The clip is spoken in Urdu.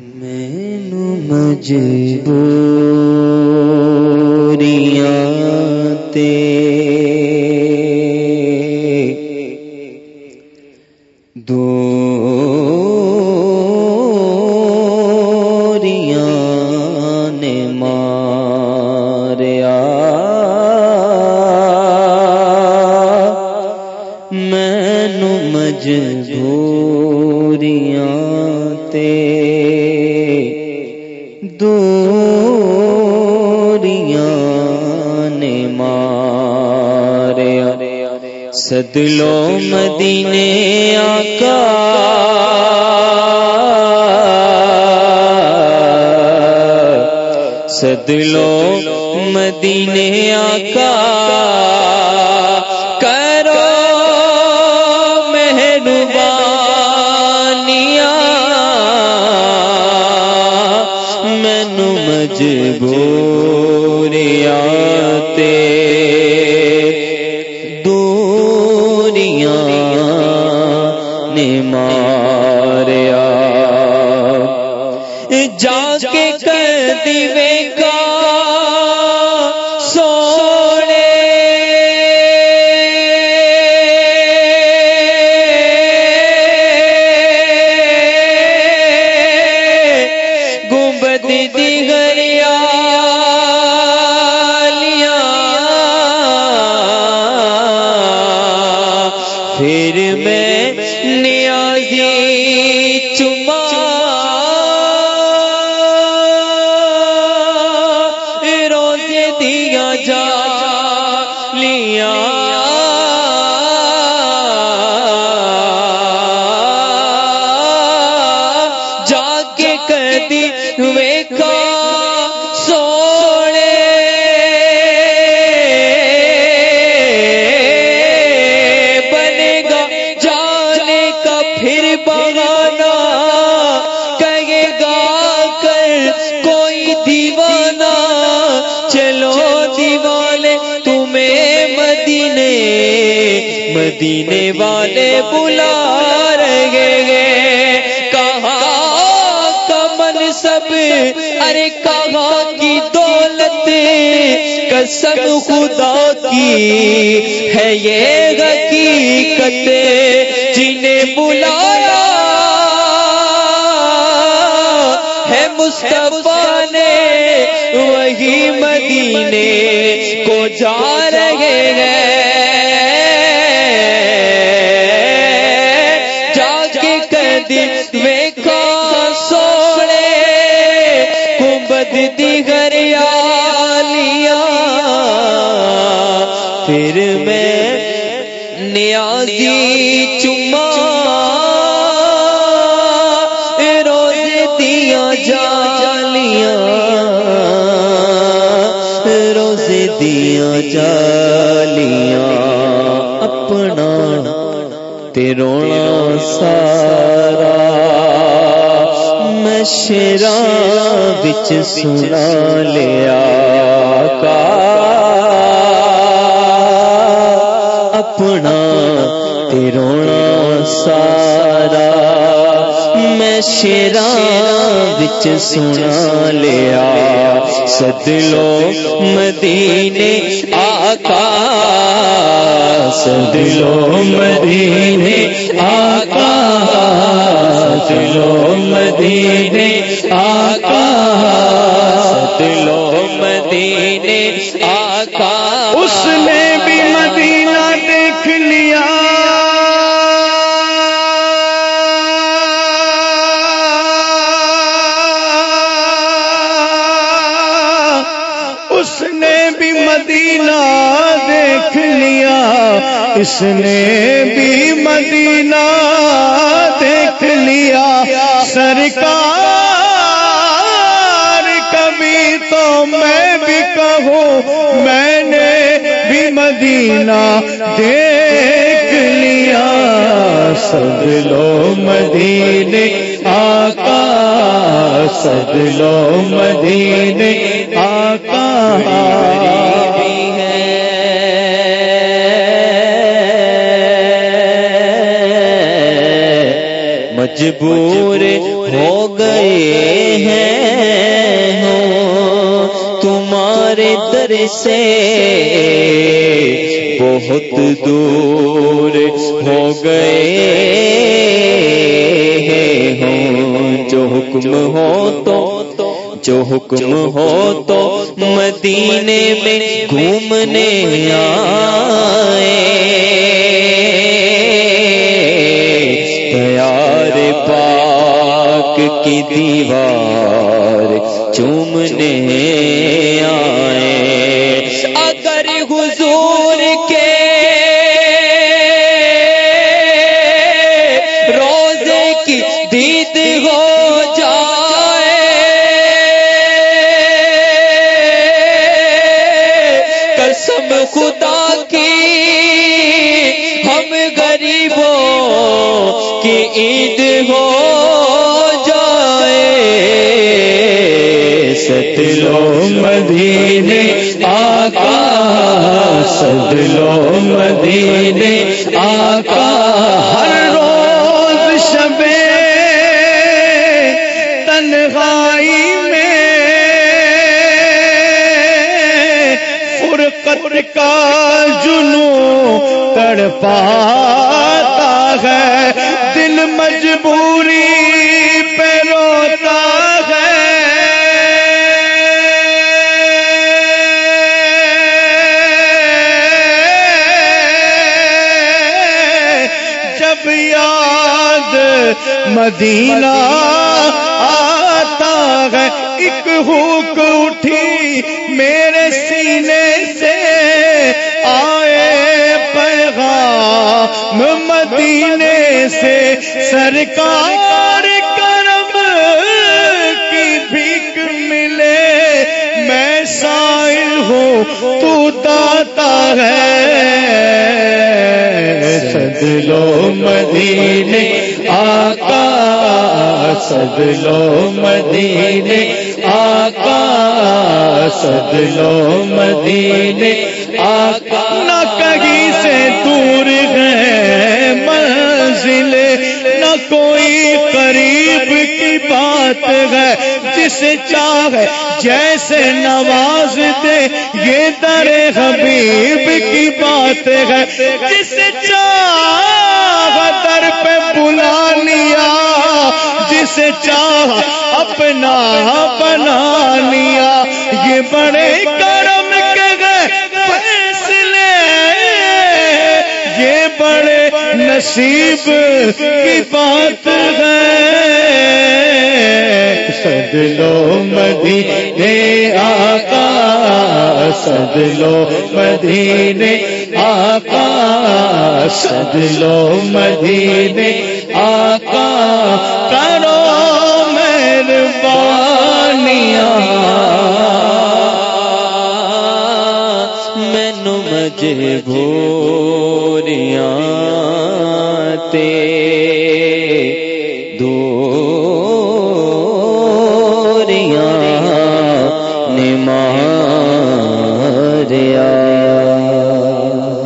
مینو مجبور دوریاں نے ماریا۔ سدلو مدینے آقا۔ سدلو مدینے آقا۔ میں نیازی مدینے والے بلا رہے گے کہاں کمن سب؟ ارے کہاں کی دولت؟ قسم خدا کی ہے یہ حقیقت جنہیں بلایا ہے مصطفیٰ نے۔ وہی مدینے کو جا رہے ہیں۔ کدی ویکا سوڑے کمبد گریالیا پھر میں نیازی چما روز دیا جالیاں۔ روز دیا جالیاں۔ اپنا تے رونا سارا میں بچ سنا لیا کا۔ اپنا تیرونا سا سارا میں شیرا بچ سنا لیا۔ سدلو مدینے آقا سدلو مدینے آقا سدلو مدینے آقا۔ سدلو مدینے اس نے بھی مدینہ دیکھ لیا، اس نے بھی مدینہ دیکھ لیا۔ سرکار، کبھی تو میں بھی کہوں، میں نے بھی مدینہ دیکھ لیا۔ سد لو مدینے، آقا سد لو مدینے، آقا مجبور ہو گئے ہیں تمہارے در سے، بہت دور ہو گئے ہوں۔ جو حکم ہو تو، جو حکم ہو تو مدینے میں گھومنے آئے۔ پیار پاک کی دیوار چومنے کی عید ہو جائے ستلو مدینے آقا ستلو مدینے آقا ہر روز شب تنہائی میں فرقت کا جنو تڑ پاتا ہے۔ مدینہ آتا ہے، ایک ہوک اٹھی میرے سینے سے آئے پیغام مدینے سے۔ سرکار کرم کی بھیک ملے، میں سائل ہوں، تو داتا ہے۔ سدلو مدینے سدلو مدینے، آقا سدلو مدینے، آقا نہ کہیں سے دور ہے منزل، نہ کوئی قریب کی بات ہے۔ جسے چاہے جیسے نواز دے، یہ در حبیب کی بات ہے۔ جسے چاہ در پہ بلا لیا جسے چاہ اپنا بنا لیا یہ بڑے کرم کے گئے فیصلے۔ یہ بڑے نصیب کی بات ہے۔ سد لو مدی آقا سدلو مدینے آقا سدلو مدینے آقا کرو مہربانیاں۔ مینو مجبوریاں تے